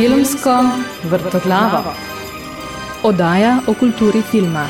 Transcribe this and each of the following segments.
Filmsko vrtoglavo. Oddaja o kulturi filma.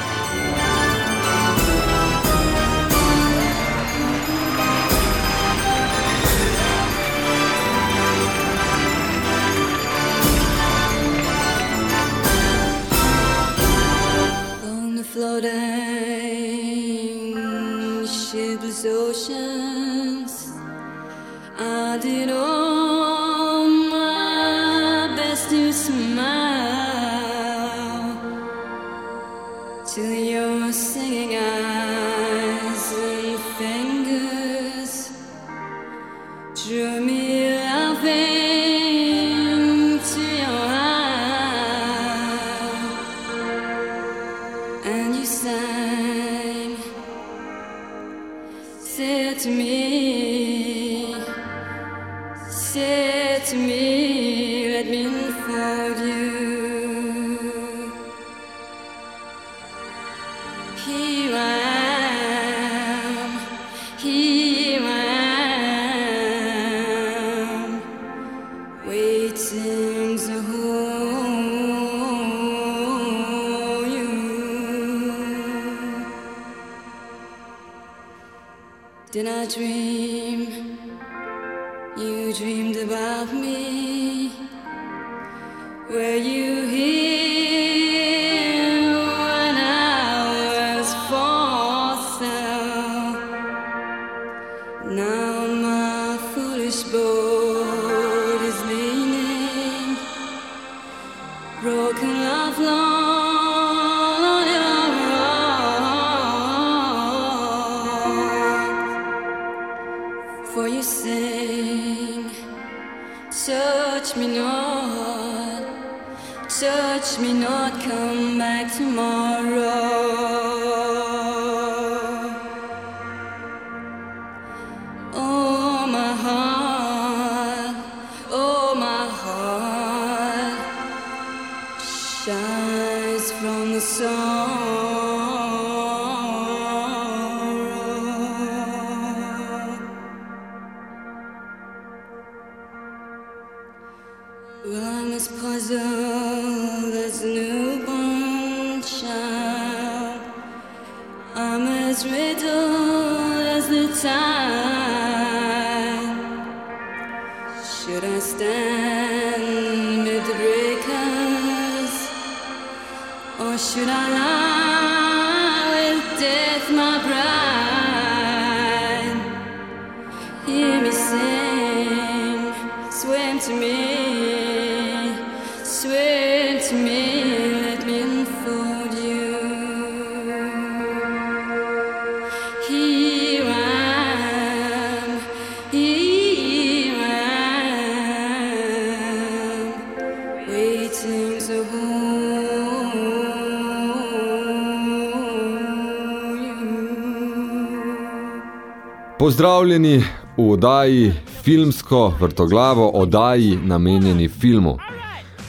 Pozdravljeni v oddaji Filmsko vrtoglavo, oddaji namenjeni filmu.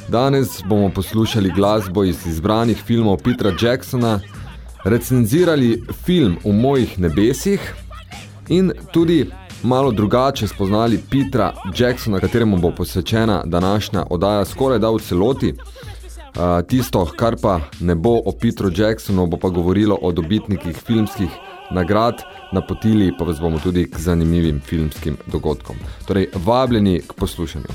Danes bomo poslušali glasbo iz izbranih filmov Petra Jacksona, recenzirali film V mojih nebesih in tudi malo drugače spoznali Petra Jacksona, kateremu bo posvečena današnja oddaja skoraj da v celoti. Uh, tisto, kar pa ne bo o Petru Jacksonu, bo pa govorilo o dobitnikih filmskih nagrad, napotili pa vas bomo tudi k zanimivim filmskim dogodkom. Torej, vabljeni k poslušanju.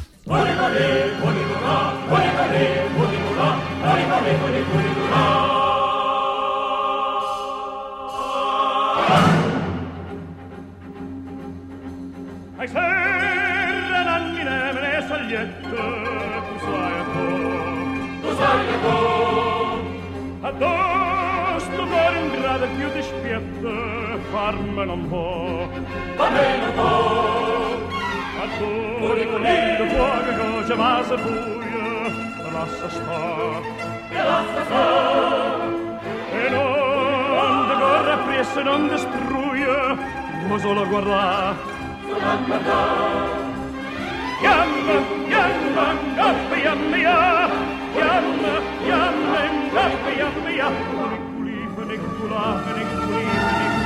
Ai serra nanni nemene sagliette, tu sai a tu sai a to. armen un po', Armen om hår. Att gå, tu går ner och våga gå, jag var så full. Jag låtsas ta. Jag låtsas. E non corre appresso, non destruye, ma solo a guardare. Solo a guardare. Yamma, yamma, yamma, yamma, yamma, yamma, yamma, yamma, yamma, yamma, yamma, yamma, yamma, yamma,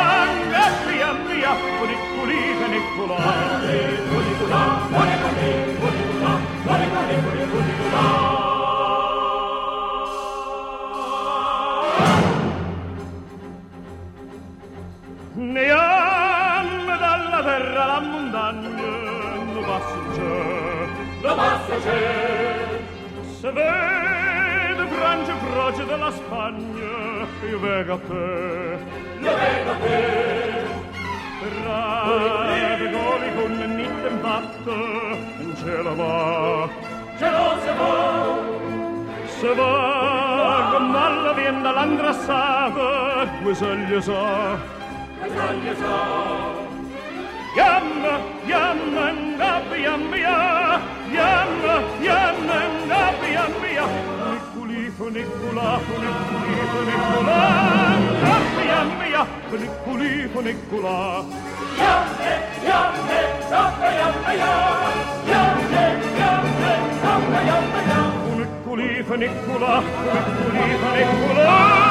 özelliösa. Özelliösa. Jämme, jämmen, läpi jämmiä. Jämme, jämmen, läpi jämmiä. Nikkuliifu, nikkulaafu, nikkuliifu, nikkulaa. Läpi jämmiä, nikkuliifu, nikkulaa. Jämme, jämme, läpi jämmiä. Jämme, jämme, läpi jämmiä. Nikkuliifu, nikkulaafu, nikkuliifu, nikkulaa.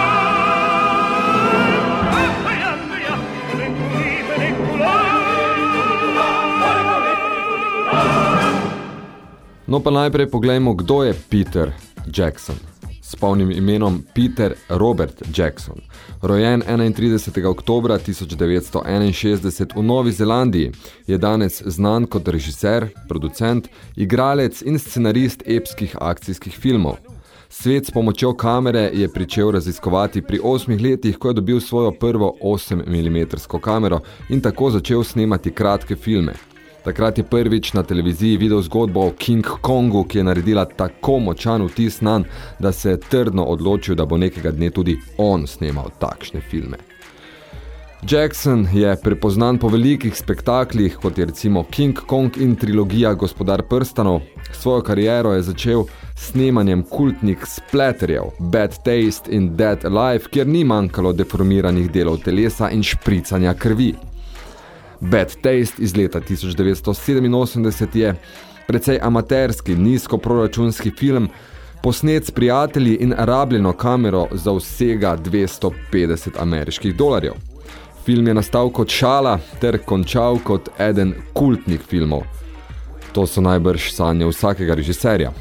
No pa najprej poglejmo, kdo je Peter Jackson. S polnim imenom Peter Robert Jackson. Rojen 31. oktobra 1961 v Novi Zelandiji, je danes znan kot režiser, producent, igralec in scenarist epskih akcijskih filmov. Svet s pomočjo kamere je pričel raziskovati pri osmih letih, ko je dobil svojo prvo 8 mm kamero in tako začel snemati kratke filme. Takrat je prvič na televiziji videl zgodbo o King Kongu, ki je naredila tako močan vtis nanj, da se je trdno odločil, da bo nekega dne tudi on snemal takšne filme. Jackson je prepoznan po velikih spektaklih, kot je recimo King Kong in trilogija Gospodar prstanov. Svojo kariero je začel snemanjem kultnih splatterjev Bad Taste in Dead Alive, kjer ni manjkalo deformiranih delov telesa in špricanja krvi. Bad Taste iz leta 1987 je precej amaterski, nizkoproračunski film, posnet s prijatelji in rabljeno kamero za vsega 250 ameriških dolarjev. Film je nastal kot šala ter končal kot eden kultnih filmov. To so najbrž sanje vsakega režiserja.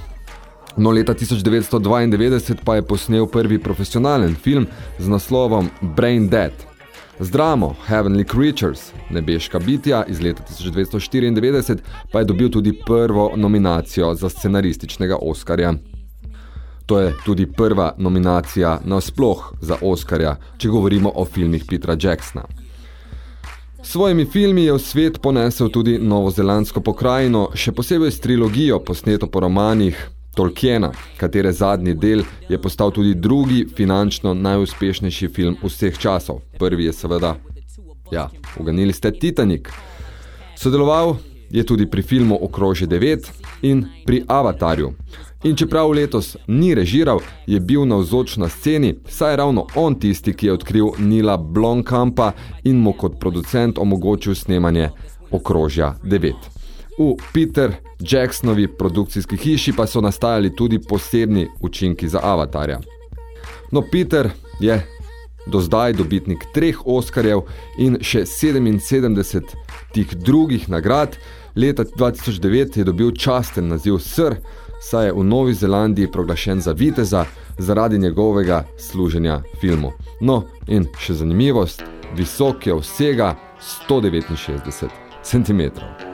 No, leta 1992 pa je posnel prvi profesionalen film z naslovom Brain Dead. Z dramo Heavenly Creatures, nebeška bitja iz leta 1994, pa je dobil tudi prvo nominacijo za scenarističnega Oskarja. To je tudi prva nominacija nasploh za Oskarja, če govorimo o filmih Petra Jacksona. S svojimi filmi je v svet ponesel tudi novozelandsko pokrajino, še posebej s trilogijo posneto po romanih Tolkiena, katere zadnji del je postal tudi drugi finančno najuspešnejši film vseh časov. Prvi je seveda, ja, uganili ste Titanic. Sodeloval je tudi pri filmu Okrože 9 in pri Avatarju. In čeprav letos ni režiral, je bil navzoč na sceni, saj je ravno on tisti, ki je odkril Nila Blomkampa in mu kot producent omogočil snemanje Okrožja 9. V Peter Jacksonovi produkcijski hiši pa so nastajali tudi posebni učinki za Avatarja. No, Peter je do zdaj dobitnik treh Oskarjev in še 77 tih drugih nagrad. Leta 2009 je dobil časten naziv Sir, saj je v Novi Zelandiji proglašen za viteza zaradi njegovega služenja filmu. No, in še zanimivost, visok je vsega 169 centimetrov.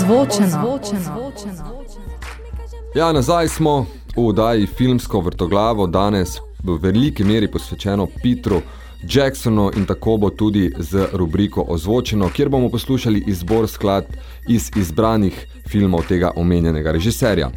Ozvočeno. Ja, nazaj smo v oddaji Filmsko vrtoglavo, danes v veliki meri posvečeno Petru Jacksonu in tako bo tudi z rubriko Ozvočeno, kjer bomo poslušali izbor skladb iz izbranih filmov tega omenjenega režiserja.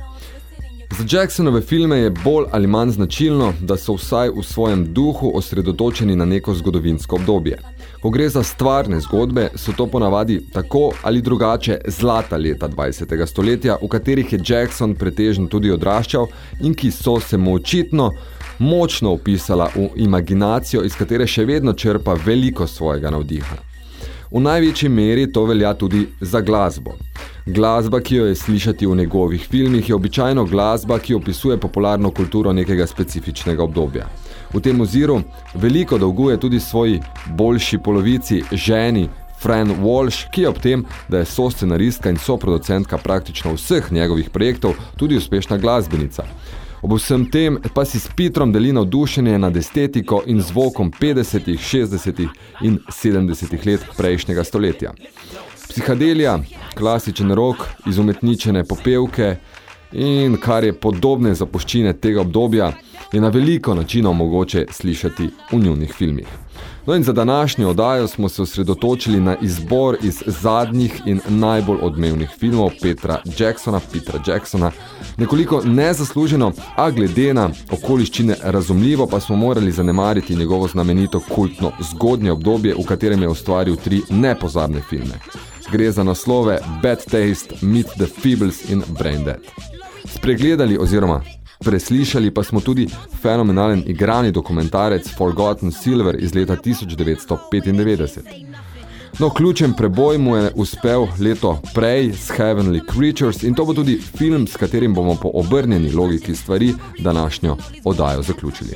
Za Jacksonove filme je bolj ali manj značilno, da so vsaj v svojem duhu osredotočeni na neko zgodovinsko obdobje. Ko gre za stvarne zgodbe, so to ponavadi tako ali drugače zlata leta 20. stoletja, v katerih je Jackson pretežno tudi odraščal in ki so se mu očitno močno upisala v imaginacijo, iz katere še vedno črpa veliko svojega navdiha. V največji meri to velja tudi za glasbo. Glasba, ki jo je slišati v njegovih filmih, je običajno glasba, ki opisuje popularno kulturo nekega specifičnega obdobja. V tem oziru veliko dolguje tudi svoji boljši polovici, ženi, Fran Walsh, ki je ob tem, da je soscenaristka in soproducentka praktično vseh njegovih projektov, tudi uspešna glasbenica. Ob vsem tem pa si s Petrom deli navdušenje nad estetiko in zvokom 50., 60. in 70. let prejšnjega stoletja. Psihadelija, klasičen rok, izumetničene popevke in kar je podobne zapuščine tega obdobja, je na veliko načinov mogoče slišati v njunih filmih. No in za današnjo oddajo smo se osredotočili na izbor iz zadnjih in najbolj odmevnih filmov Petra Jacksona, Petra Jacksona. Nekoliko nezasluženo, a glede na okoliščine razumljivo, pa smo morali zanemariti njegovo znamenito kultno zgodnje obdobje, v katerem je ustvaril tri nepozabne filme. Gre za naslove Bad Taste, Meet the Feebles in Brain Dead. Spregledali oziroma Preslišali pa smo tudi fenomenalen igrani dokumentarec Forgotten Silver iz leta 1995. No, ključen preboj mu je uspel leto prej s Heavenly Creatures in to bo tudi film, s katerim bomo po obrnjeni logiki stvari današnjo oddajo zaključili.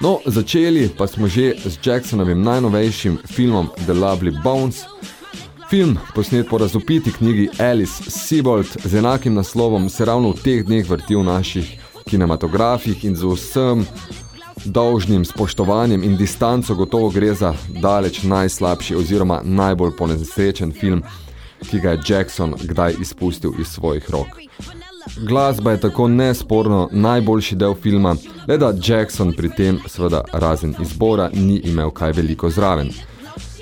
No, začeli pa smo že z Jacksonovim najnovejšim filmom The Lovely Bones, Film, posnet po razupiti knjigi Alice Sebold z enakim naslovom, se ravno v teh dneh vrti v naših kinematografih in z vsem dolžnim spoštovanjem in distanco gotovo gre za daleč najslabši oziroma najbolj ponesrečen film, ki ga je Jackson kdaj izpustil iz svojih rok. Glasba je tako nesporno najboljši del filma, le da Jackson pri tem, seveda razen izbora, ni imel kaj veliko zraven.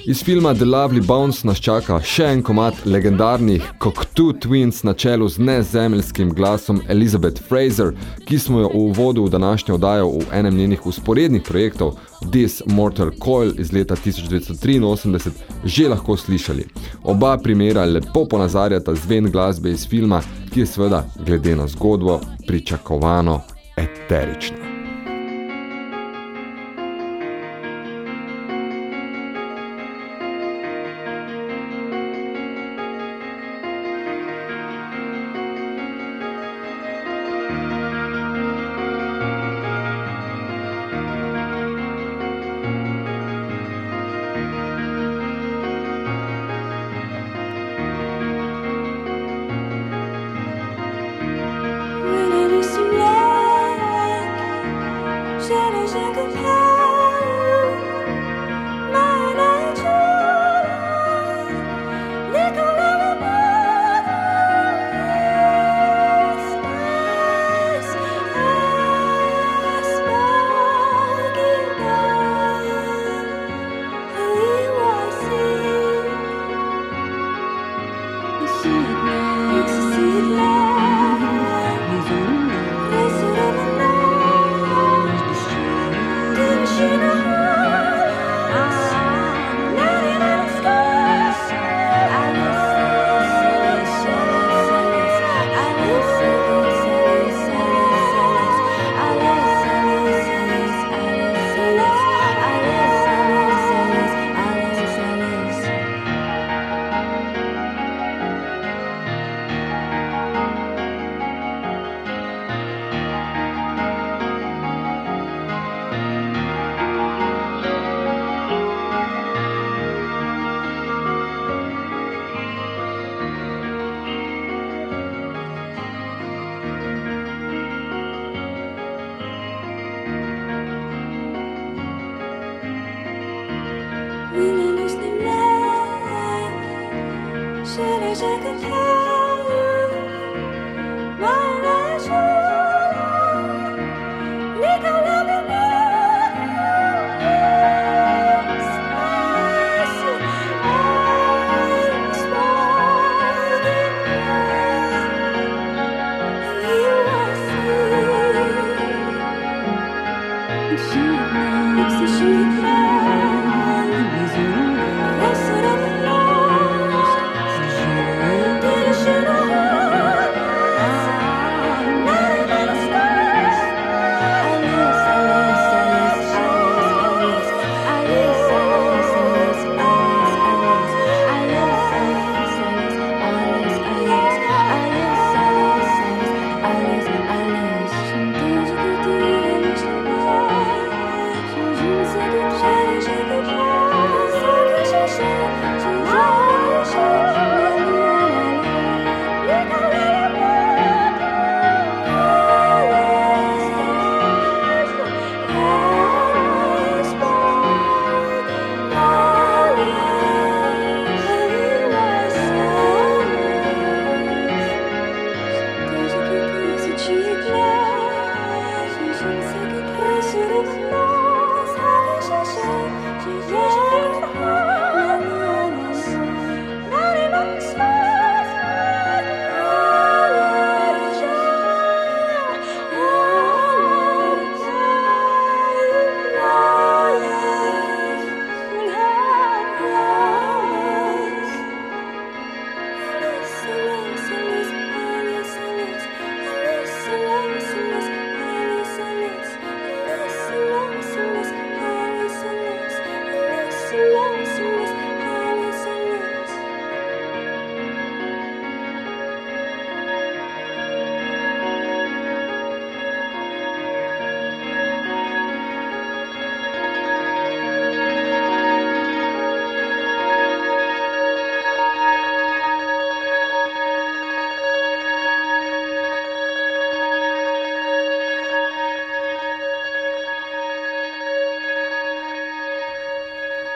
Iz filma The Lovely Bones nas čaka še en komad legendarnih Cocteau Twins na čelu z nezemeljskim glasom Elizabeth Fraser, ki smo jo v uvodu v današnjo dajo v enem njenih usporednih projektov This Mortal Coil iz leta 1983 že lahko slišali. Oba primera lepo ponazarjata zven glasbe iz filma, ki je seveda glede na zgodbo pričakovano eterična.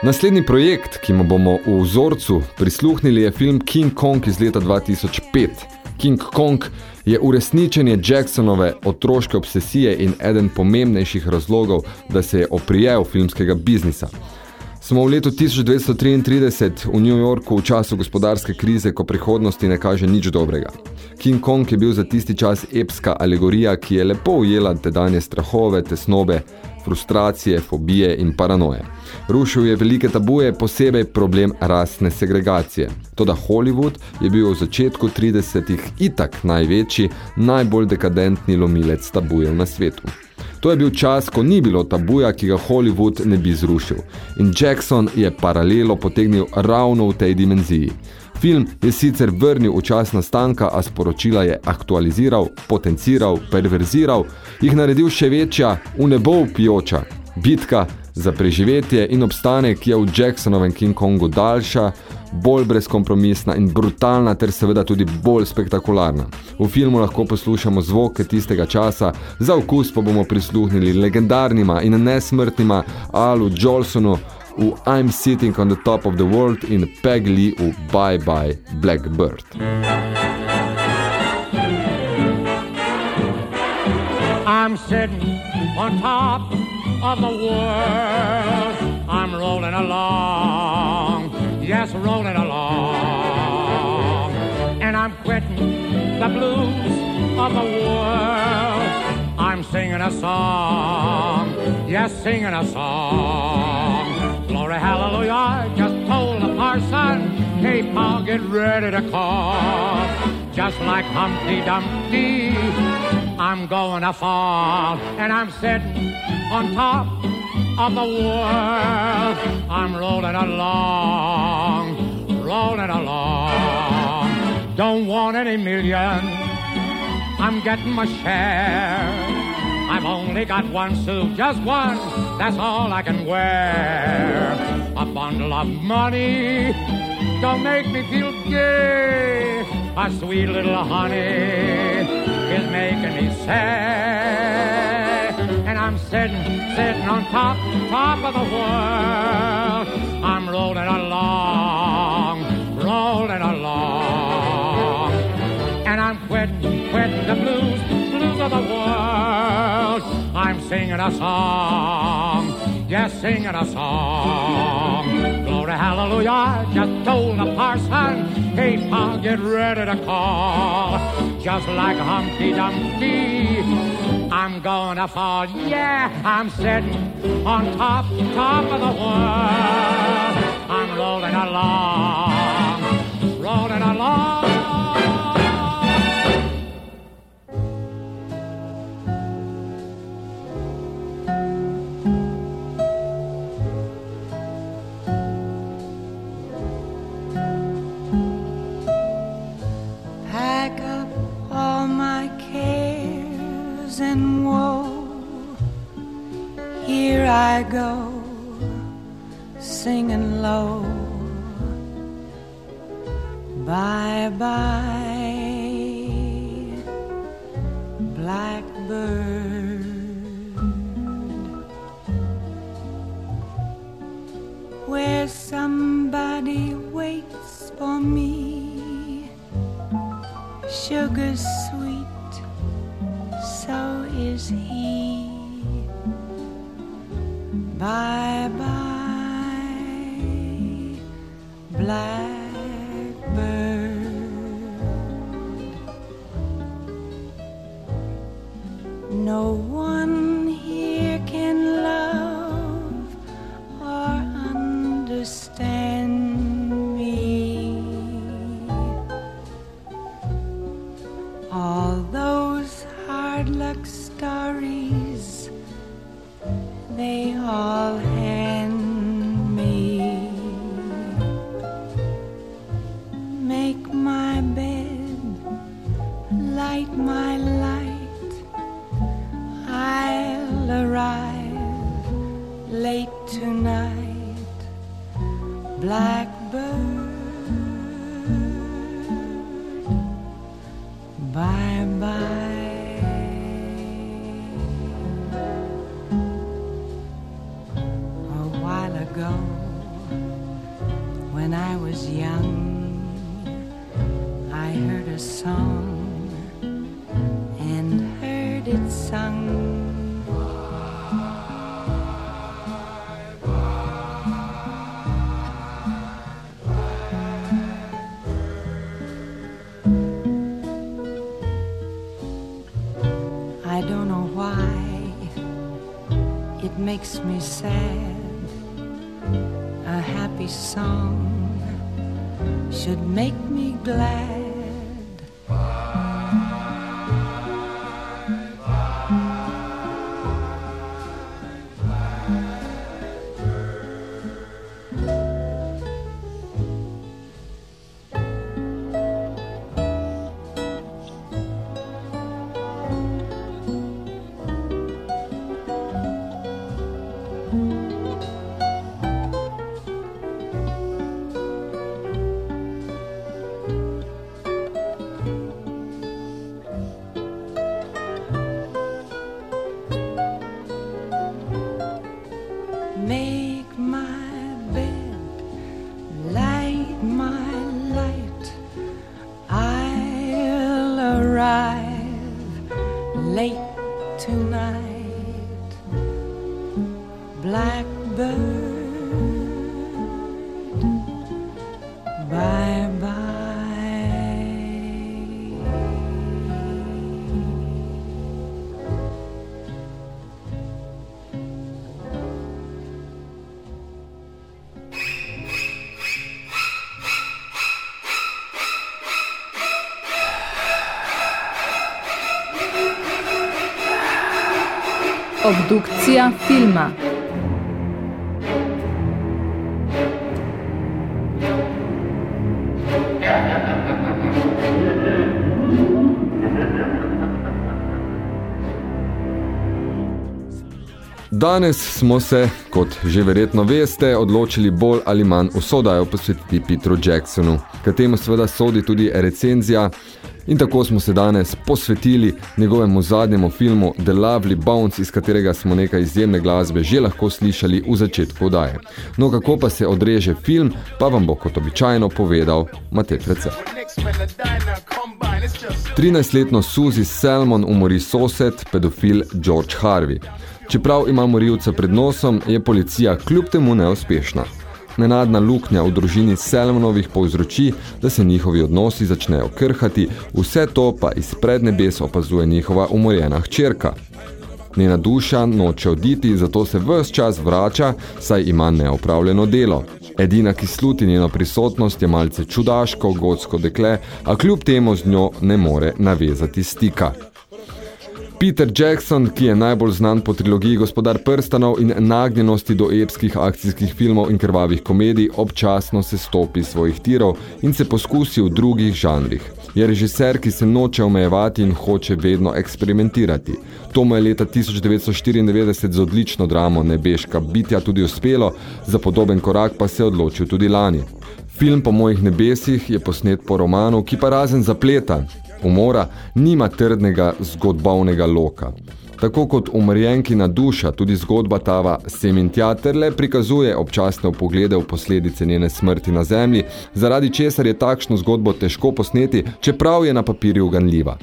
Naslednji projekt, ki mu bomo v vzorcu prisluhnili, je film King Kong iz leta 2005. King Kong je uresničenje Jacksonove otroške obsesije in eden pomembnejših razlogov, da se je oprijel filmskega biznisa. Smo v letu 1933 v New Yorku v času gospodarske krize, ko prihodnosti ne kaže nič dobrega. King Kong je bil za tisti čas epska alegorija, ki je lepo ujela tedanje strahove, tesnobe, frustracije, fobije in paranoje. Rušil je velike tabuje, posebej problem rasne segregacije. Toda Hollywood je bil v začetku 30-ih itak največji, najbolj dekadentni lomilec tabujev na svetu. To je bil čas, ko ni bilo tabuja, ki ga Hollywood ne bi zrušil. In Jackson je paralelo potegnil ravno v tej dimenziji. Film je sicer vrnil v čas nastanka, a sporočila je aktualiziral, potenciral, perverziral, jih naredil še večja, v nebo pijoča. Bitka za preživetje in obstanek je v Jacksonovem King Kongu daljša, bolj brezkompromisna in brutalna ter seveda tudi bolj spektakularna. V filmu lahko poslušamo zvoke tistega časa, za okus pa bomo prisluhnili legendarnima in nesmrtnima Alu Jolsonu, I'm Sitting on the Top of the World in Peg Lee v Bye Bye Blackbird. I'm sitting on top of the world. I'm rolling along, yes, rolling along. And I'm quitting the blues of the world. I'm singing a song, yes, singing a song. Glory, hallelujah, I just told the parson, hey, Pa, get ready to call. Just like Humpty Dumpty, I'm going to fall, and I'm sitting on top of the world. I'm rolling along, rolling along. Don't want any million, I'm getting my share. I've only got one suit, just one, that's all I can wear. A bundle of money, don't make me feel gay. A sweet little honey is making me sad. And I'm sitting, sitting on top, top of the world. I'm rolling along, rolling along. And I'm quitting, quitting the blues, blues of the world singing a song, yes, singing a song. Glory, hallelujah, just told the parson, hey, Paul, get ready to call. Just like Humpty Dumpty, I'm gonna fall, yeah, I'm sitting on top, top of the world. I'm rolling along, rolling along. Go, ago, when I was young, I heard a song should make me glad. Obdukcija filma. Danes smo se, kot že verjetno veste, odločili bolj ali manj usodajo posvetiti Petru Jacksonu. K temu seveda sodi tudi recenzija In tako smo se danes posvetili njegovemu zadnjemu filmu The Lovely Bounce, iz katerega smo nekaj izjemne glasbe že lahko slišali v začetku odaje. No, kako pa se odreže film, pa vam bo kot običajno povedal Matej Frece. 13-letno Suzy Selmon umori sosed, pedofil George Harvey. Čeprav ima morilca pred nosom, je policija kljub temu neuspešna. Nenadna luknja v družini Selmonovih povzroči, da se njihovi odnosi začnejo krhati, vse to pa iz prednebes opazuje njihova umorjena hčerka. Njena duša noče oditi, zato se ves čas vrača, saj ima neopravljeno delo. Edina, ki sluti njeno prisotnost, je malce čudaško, gotsko dekle, a kljub temu z njo ne more navezati stika. Peter Jackson, ki je najbolj znan po trilogiji Gospodar prstanov in nagnjenosti do epskih akcijskih filmov in krvavih komedij, občasno se stopi svojih tirov in se poskusi v drugih žanrih. Je režiser, ki se noče omejevati in hoče vedno eksperimentirati. To mu je leta 1994 z odlično dramo Nebeška bitja tudi uspelo, za podoben korak pa se je odločil tudi lani. Film po mojih nebesih je posnet po romanu, ki pa razen zapleta, umora nima trdnega zgodbovnega loka. Tako kot umrjenkina duša, tudi zgodba Tava Semintjater le prikazuje občasne poglede v posledice njene smrti na zemlji, zaradi česar je takšno zgodbo težko posneti, čeprav je na papirju ganljiva.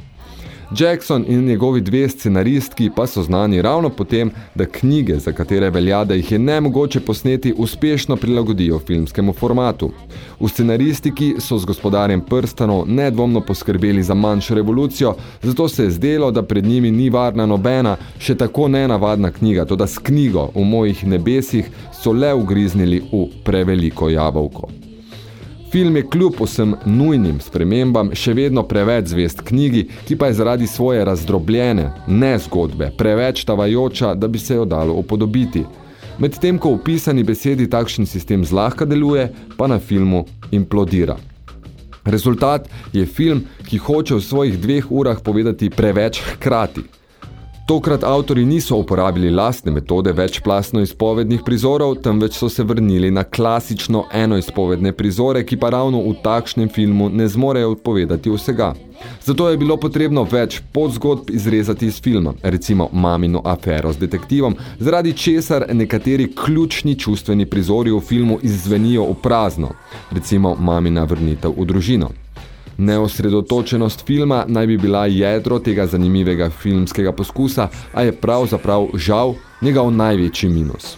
Jackson in njegovi dve scenaristki pa so znani ravno potem, da knjige, za katere velja, da jih je nemogoče posneti, uspešno prilagodijo filmskemu formatu. V scenaristiki so z gospodarjem prstanov nedvomno poskrbeli za manjšo revolucijo, zato se je zdelo, da pred njimi ni varna nobena, še tako nenavadna knjiga, to da s knjigo v mojih nebesih so le ugriznili v preveliko jabolko. Film je kljub vsem nujnim spremembam še vedno preveč zvest knjigi, ki pa je zaradi svoje razdrobljene, ne zgodbe, preveč tavajoča, da bi se jo dalo upodobiti. Medtem, ko v pisani besedi takšen sistem zlahka deluje, pa na filmu implodira. Rezultat je film, ki hoče v svojih dveh urah povedati preveč hkrati. Tokrat avtori niso uporabili lastne metode večplastno izpovednih prizorov, temveč so se vrnili na klasično enoizpovedne prizore, ki pa ravno v takšnem filmu ne zmorejo odpovedati vsega. Zato je bilo potrebno več podzgodb izrezati iz filma, recimo Mamino afero z detektivom, zaradi česar nekateri ključni čustveni prizori v filmu izzvenijo v prazno, recimo Mamina vrnitev v družino. Neosredotočenost filma naj bi bila jedro tega zanimivega filmskega poskusa, a je pravzaprav žal njegov največji minus.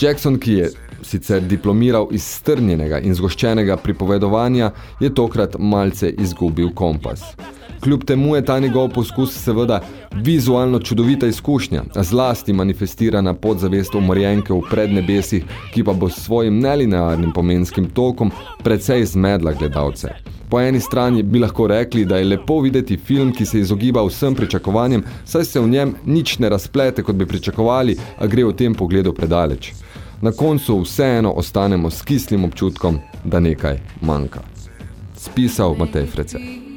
Jackson, ki je sicer diplomiral iz strnjenega in zgoščenega pripovedovanja, je tokrat malce izgubil kompas. Kljub temu je ta njegov poskus seveda vizualno čudovita izkušnja, zlasti manifestirana podzavest umorjenke v prednebesih, ki pa bo s svojim nelinearnim pomenskim tokom precej zmedla gledalce. Po eni strani bi lahko rekli, da je lepo videti film, ki se izogiba vsem pričakovanjem, saj se v njem nič ne razplete, kot bi pričakovali, a gre v tem pogledu predaleč. Na koncu vseeno ostanemo s kislim občutkom, da nekaj manjka. Spisal Matej Frece.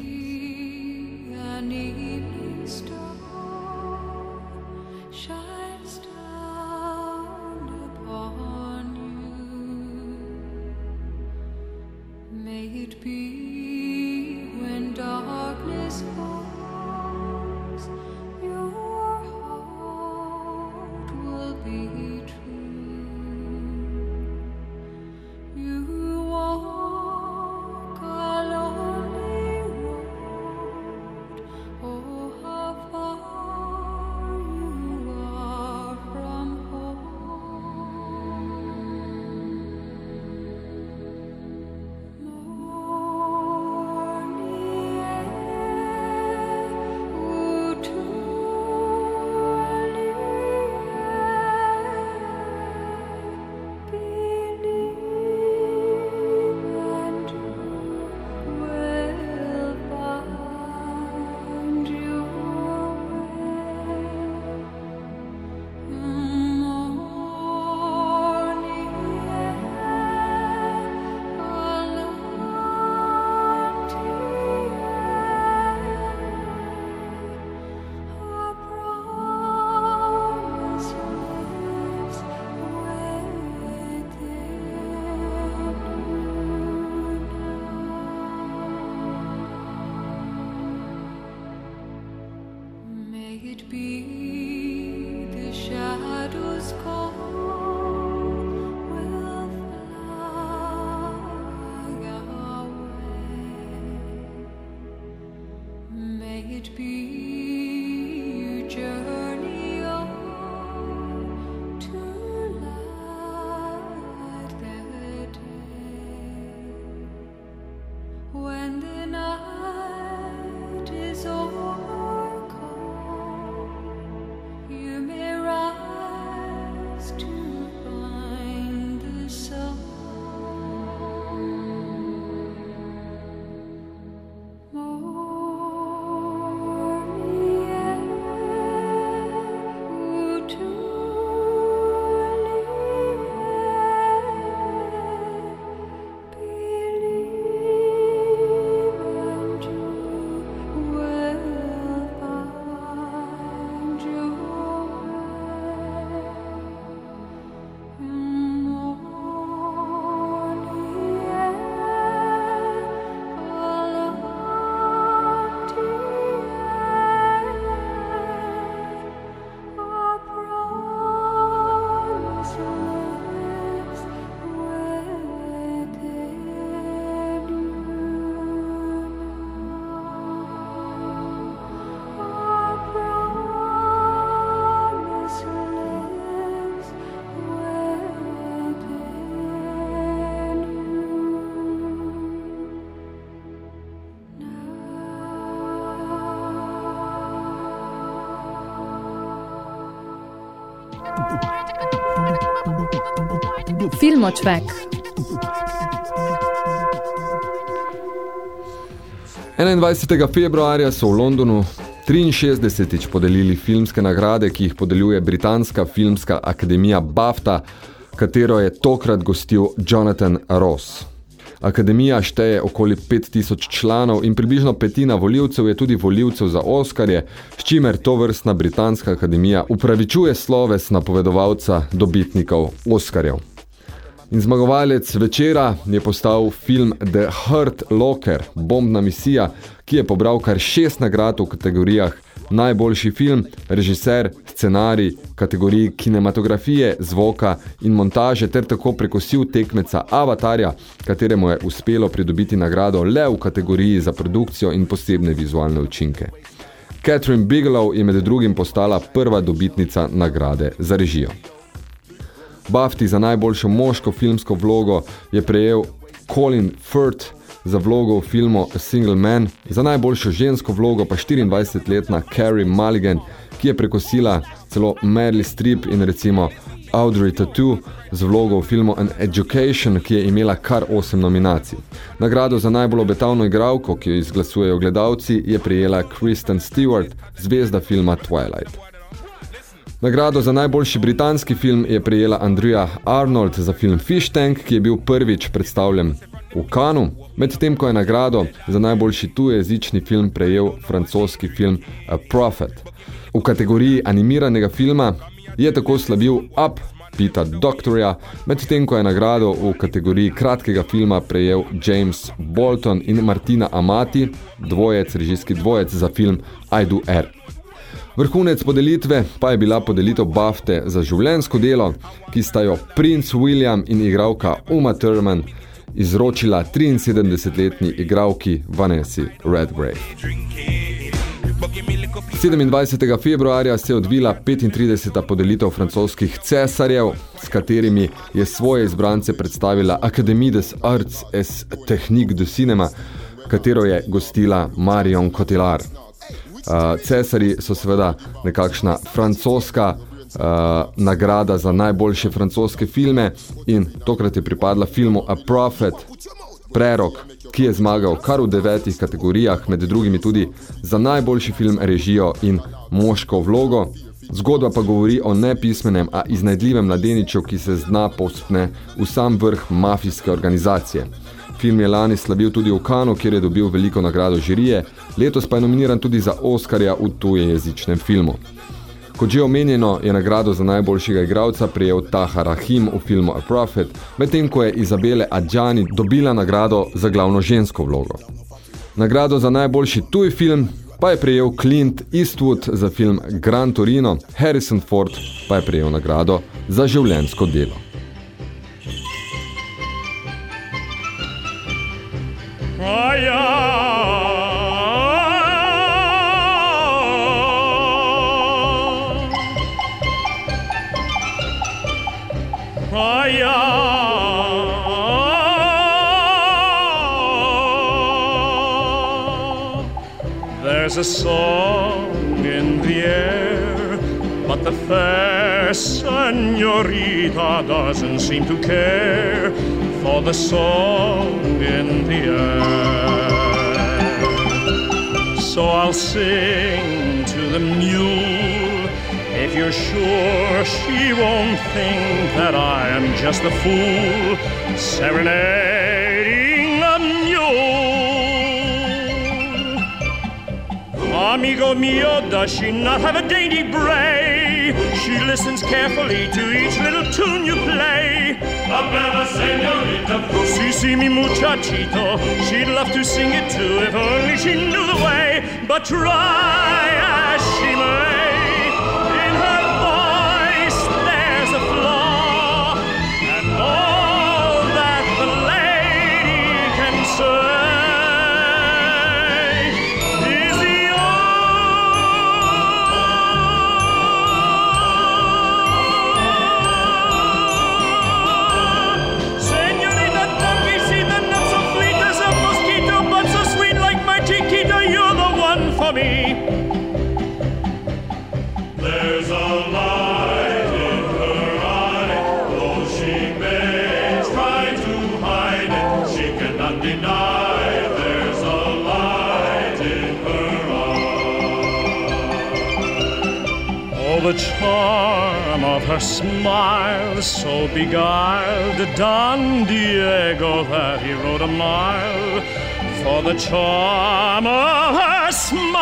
Filmočvek. 21. februarja so v Londonu 63. podelili filmske nagrade, ki jih podeljuje Britanska filmska akademija BAFTA, katero je tokrat gostil Jonathan Ross. Akademija šteje okoli 5000 članov in približno petina voljivcev je tudi voljivcev za Oskarje, s čimer to vrstna Britanska akademija upravičuje sloves napovedovalca dobitnikov Oskarjev. In zmagovalec večera je postal film The Hurt Locker, bombna misija, ki je pobral kar šest nagrad v kategorijah najboljši film, režiser, scenarij, kategoriji kinematografije, zvoka in montaže ter tako prekosil tekmeca Avatarja, kateremu je uspelo pridobiti nagrado le v kategoriji za produkcijo in posebne vizualne učinke. Catherine Bigelow je med drugim postala prva dobitnica nagrade za režijo. BAFTI za najboljšo moško filmsko vlogo je prejel Colin Firth za vlogo v filmu A Single Man, za najboljšo žensko vlogo pa 24-letna Carrie Mulligan, ki je prekosila celo Meryl Streep in recimo Audrey Tautou z vlogo v filmu An Education, ki je imela kar 8 nominacij. Nagrado za najbolj obetavno igralko, ki jo izglasujejo gledalci, je prijela Kristen Stewart, zvezda filma Twilight. Nagrado za najboljši britanski film je prejela Andrea Arnold za film Fish Tank, ki je bil prvič predstavljen v Kanu, medtem ko je nagrado za najboljši tujezični film prejel francoski film A Prophet. V kategoriji animiranega filma je tako slabil Up Pita Doctorja, medtem ko je nagrado v kategoriji kratkega filma prejel James Bolton in Martina Amati, dvojec, režijski dvojec za film I Do Air. Vrhunec podelitve pa je bila podelitev BAFTE za življenjsko delo, ki sta jo Prince William in igralka Uma Thurman izročila 73-letni igralki Vanessa Redgrave. 27. februarja se je odvila 35. podelitev francoskih cesarjev, s katerimi je svoje izbrance predstavila Académie des Arts et Techniques de Cinema, katero je gostila Marion Cotillard. Uh, cesari so seveda nekakšna francoska uh, nagrada za najboljše francoske filme in tokrat je pripadla filmu A Prophet, prerok, ki je zmagal kar v devetih kategorijah, med drugimi tudi za najboljši film režijo in moško vlogo. Zgodba pa govori o nepismenem, a iznajdljivem mladeniču, ki se zna povspne v sam vrh mafijske organizacije. Film je lani slavil tudi v Kanu, kjer je dobil veliko nagrado žirije, letos pa je nominiran tudi za Oskarja v tujejezičnem filmu. Kot že omenjeno, je nagrado za najboljšega igralca prijel Taha Rahim v filmu A Prophet, medtem ko je Izabele Adjani dobila nagrado za glavno žensko vlogo. Nagrado za najboljši tuj film pa je prejel Clint Eastwood za film Gran Torino, Harrison Ford pa je prejel nagrado za življenjsko delo. Ah. There's a song in the air, but the fair senorita doesn't seem to care for the song in the air. So I'll sing to the mule if you're sure she won't think that I am just a fool serenading a mule. Amigo mio, does she not have a dainty bray? She listens carefully to each little tune you play. Senorita, si si mi muchachito, she'd love to sing it too if only she knew the way. But try as she may, the charm of her smile, so beguiled Don Diego that he rode a mile for the charm of her smile.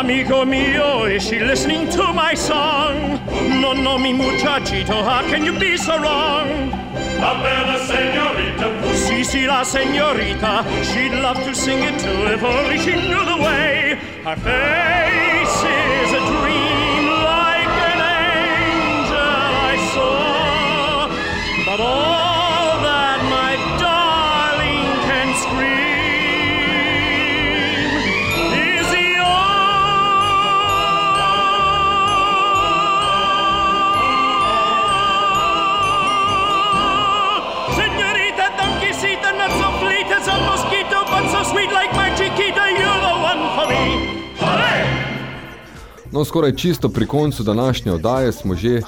Amigo mio, is she listening to my song? No, no, mi muchachito, how can you be so wrong? La bella senorita, si, si, la senorita, she'd love to sing it too if only she knew the way. Her face is a dream like an angel I saw, but all No, skoraj čisto pri koncu današnje oddaje smo že,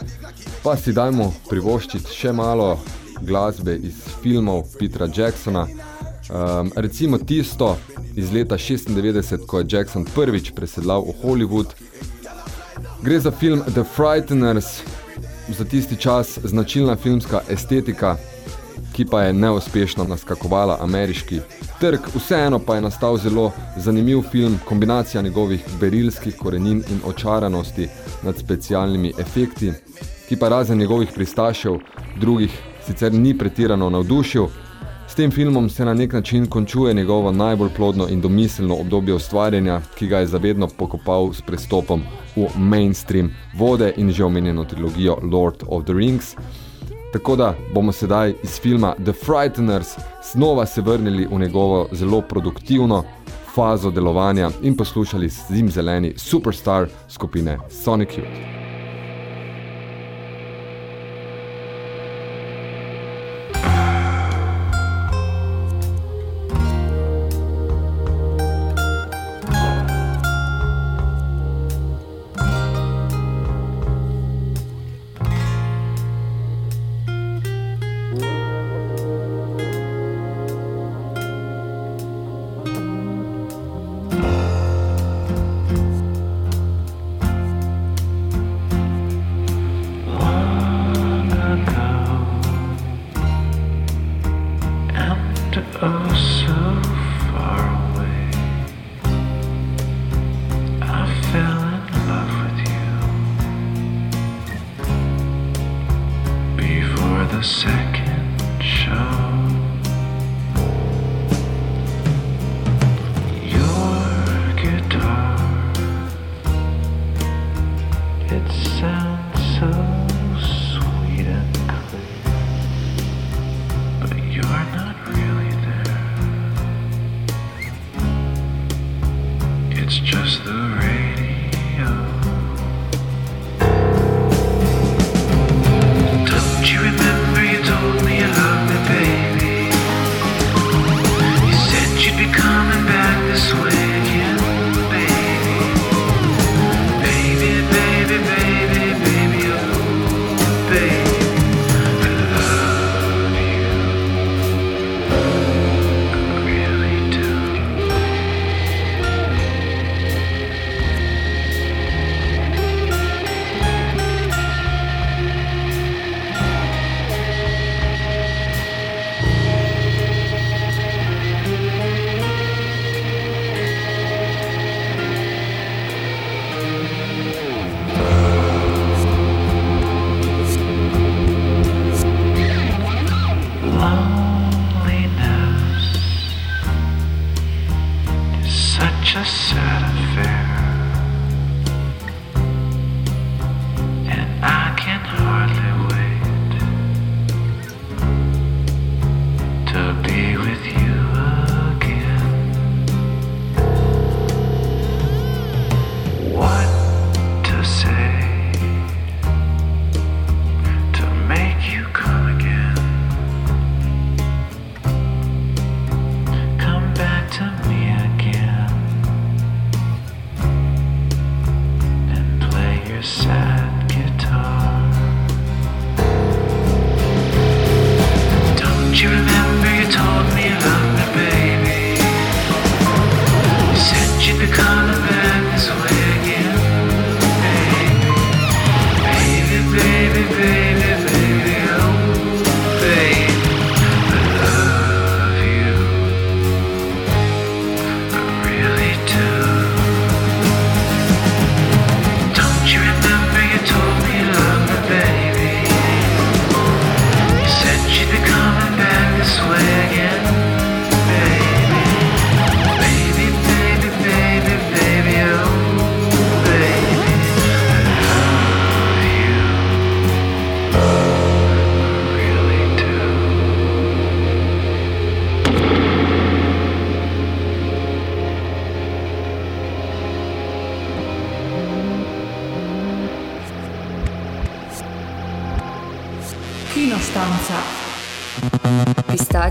pa si dajmo privoščiti še malo glasbe iz filmov Petra Jacksona. Um, recimo tisto iz leta 96, ko je Jackson prvič presedlal v Hollywood. Gre za film The Frighteners, za tisti čas značilna filmska estetika, ki pa je neuspešno naskakovala ameriški trg. Vseeno pa je nastal zelo zanimiv film, kombinacija njegovih berilskih korenin in očaranosti nad specialnimi efekti, ki pa razen njegovih pristašev drugih sicer ni pretirano navdušil. S tem filmom se na nek način končuje njegovo najbolj plodno in domiselno obdobje ustvarjanja, ki ga je zavedno pokopal s prestopom v mainstream vode in že omenjeno trilogijo Lord of the Rings. Tako da bomo sedaj iz filma The Frighteners znova se vrnili v njegovo zelo produktivno fazo delovanja in poslušali zimzeleni superstar skupine Sonic Youth.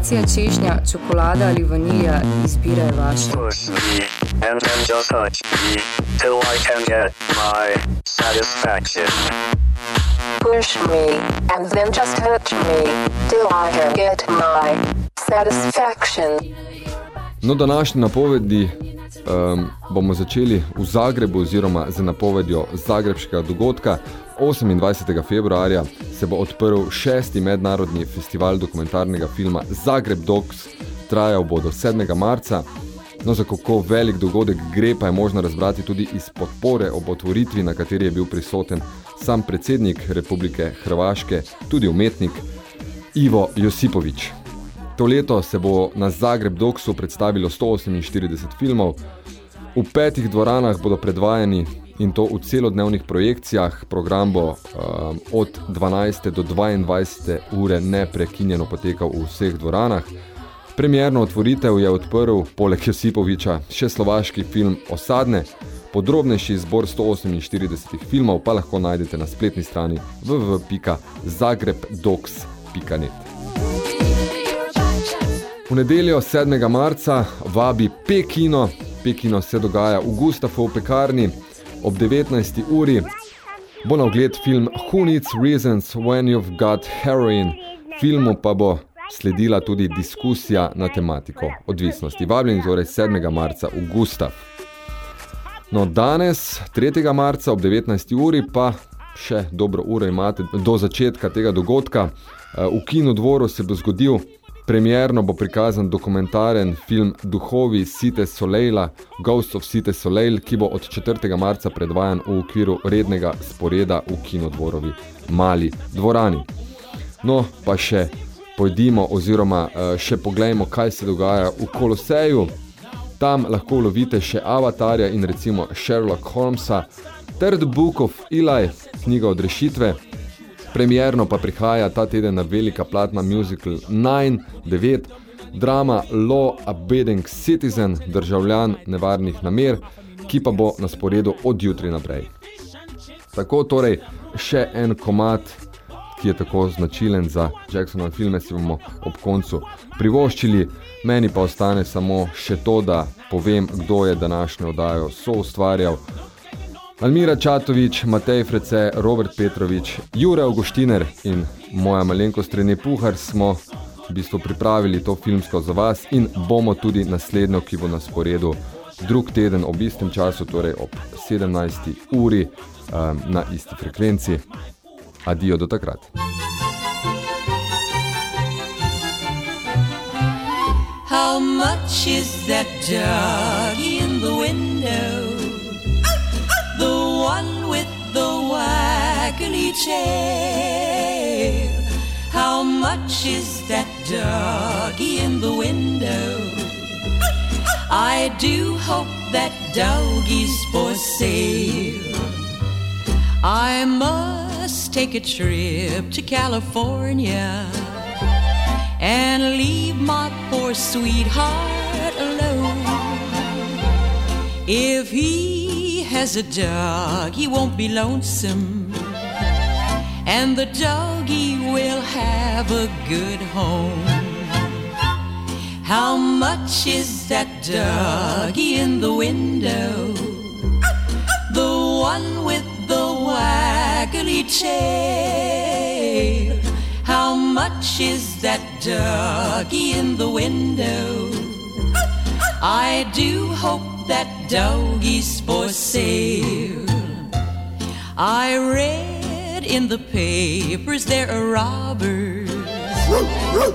Pistacija, češnja, čokolada ali vanilja, izbira je vaša. Push me, and then just touch me, till I can get my satisfaction. Push me, and then just touch me, till I can get my satisfaction. No, današnji napovedi um, bomo začeli v Zagrebu oziroma z napovedjo Zagrebškega dogodka. 28. februarja se bo odprl šesti mednarodni festival dokumentarnega filma Zagreb Docs, trajal bo do 7. marca. No, za kako velik dogodek gre, pa je možno razbrati tudi iz podpore ob otvoritvi, na kateri je bil prisoten sam predsednik Republike Hrvaške, tudi umetnik Ivo Josipovič. To leto se bo na Zagreb Doksu predstavilo 148 filmov. V petih dvoranah bodo predvajani in to v celodnevnih projekcijah. Program bo um, od 12. do 22. ure neprekinjeno potekal v vseh dvoranah. Premierno otvoritev je odprl, poleg Josipoviča, še slovaški film Osadne. Podrobnejši izbor 148 filmov pa lahko najdete na spletni strani www.zagrebdocs.net. V nedeljo 7. marca vabi Pekino. Pekino se dogaja v Gustafu v pekarni ob 19. uri. Bo na ogled film Who Needs Reasons When You've Got Heroin. Filmu pa bo sledila tudi diskusija na tematiko odvisnosti. Vabljen torej 7. marca v Gustaf. No, danes, 3. marca ob 19. uri, pa še dobro uro imate do začetka tega dogodka. V kinu dvoru se bo zgodil Premierno bo prikazan dokumentaren film Duhovi Site Soleila, Ghost of Site Soleil, ki bo od 4. marca predvajan v okviru rednega sporeda v kinodvorovi Mali dvorani. No, pa še pojdimo oziroma še poglejmo, kaj se dogaja v Koloseju. Tam lahko lovite še Avatarja in recimo Sherlock Holmesa, ter The Book of Eli, knjiga od rešitve, Premierno pa prihaja ta teden na velika platna musical 9, 9, drama Law Abiding Citizen, državljan nevarnih namer, ki pa bo na sporedu od jutri naprej. Tako torej še en komat, ki je tako značilen za Jacksonove filme, si bomo ob koncu privoščili. Meni pa ostane samo še to, da povem, kdo je današnjo oddajo soustvarjal. Almira Čatovič, Matej Frece, Robert Petrovič, Jure Augustiner in moja malenkost Rene Puhar smo v bistvu pripravili to filmsko za vas in bomo tudi naslednjo, ki bo na sporedu drug teden ob istem času, torej ob 17. uri um, na isti frekvenci. Adijo do takrat. How much is that doggy in the window? Waggly tail. How much is that doggy in the window? I do hope that doggy's for sale. I must take a trip to California and leave my poor sweetheart alone. If he has a dog, he won't be lonesome, and the doggy will have a good home. How much is that doggy in the window? The one with the waggly tail. How much is that doggy in the window? I do hope that doggy's for sale. I read in the papers there are robbers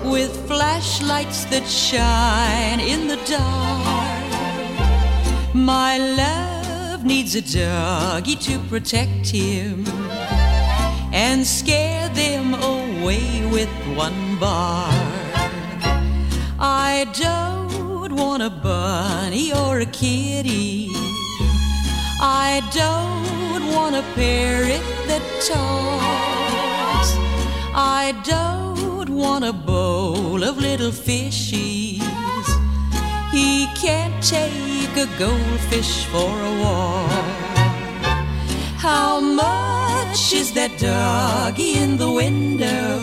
with flashlights that shine in the dark. My love needs a doggy to protect him and scare them away with one bar. I don't want a bunny or a kitty. I don't want a parrot that talks. I don't want a bowl of little fishies. He can't take a goldfish for a walk. How much is that doggy in the window?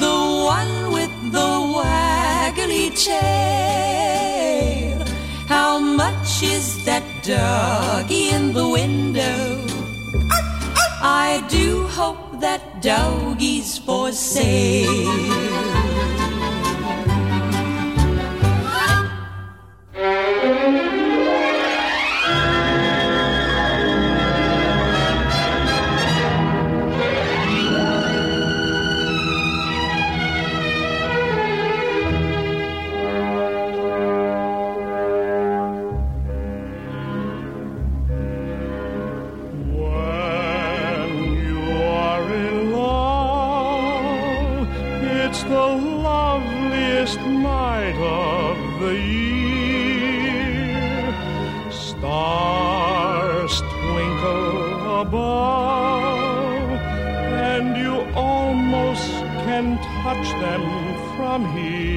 The one with the waggly tail. How much is that doggy in the window? I do hope that doggy's for sale. come here.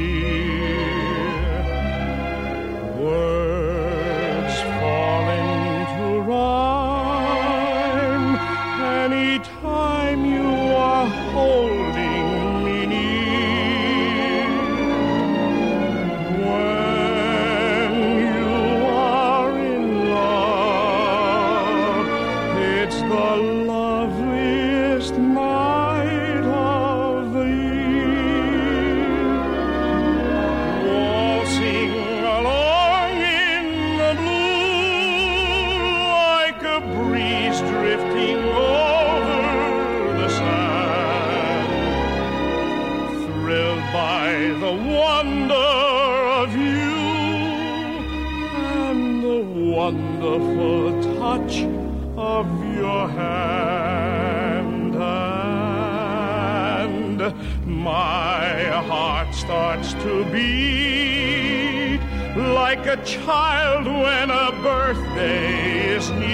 Thrilled by the wonder of you and the wonderful touch of your hand and my heart starts to beat like a child when a birthday is near.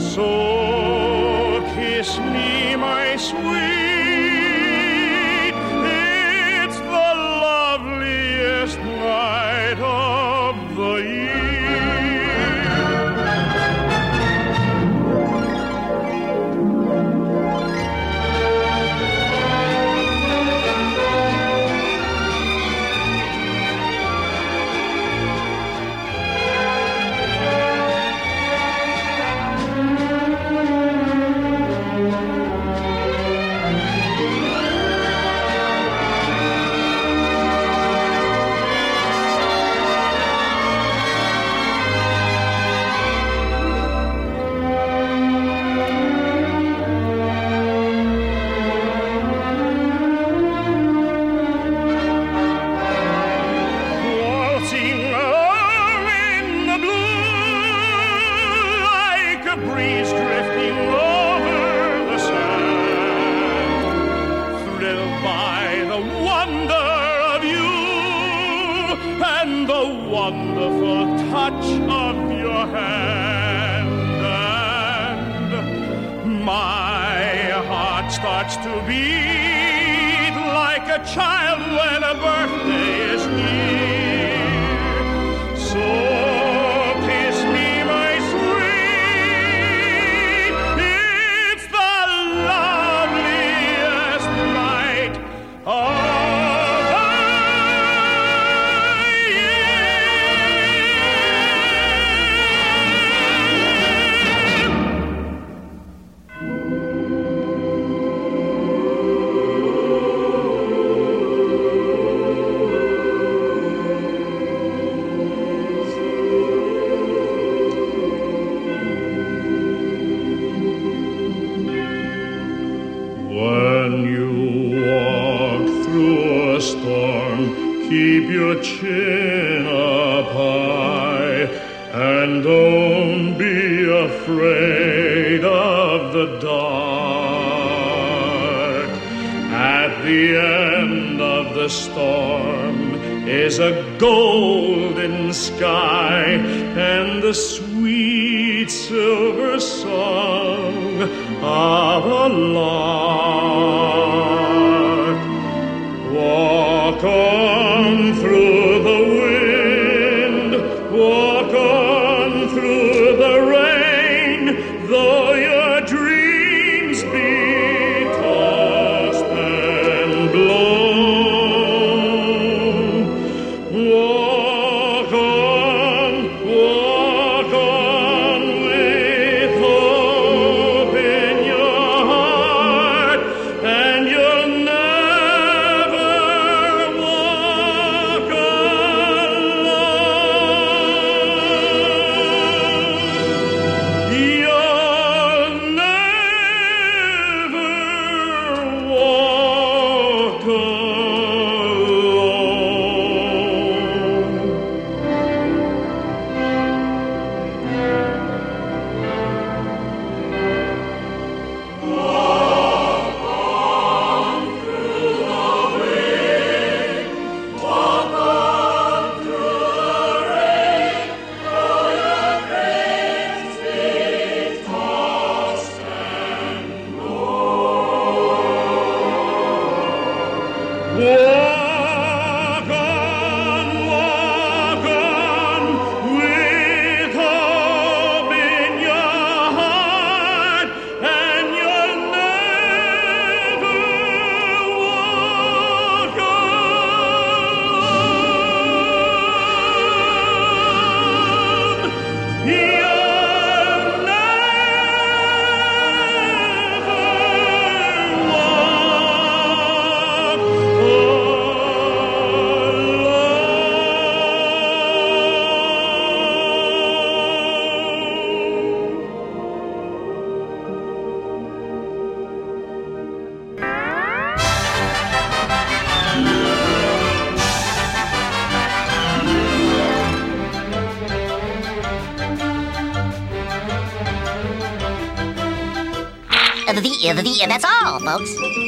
So kiss me, Uh, the, uh, the, uh, that's all, folks.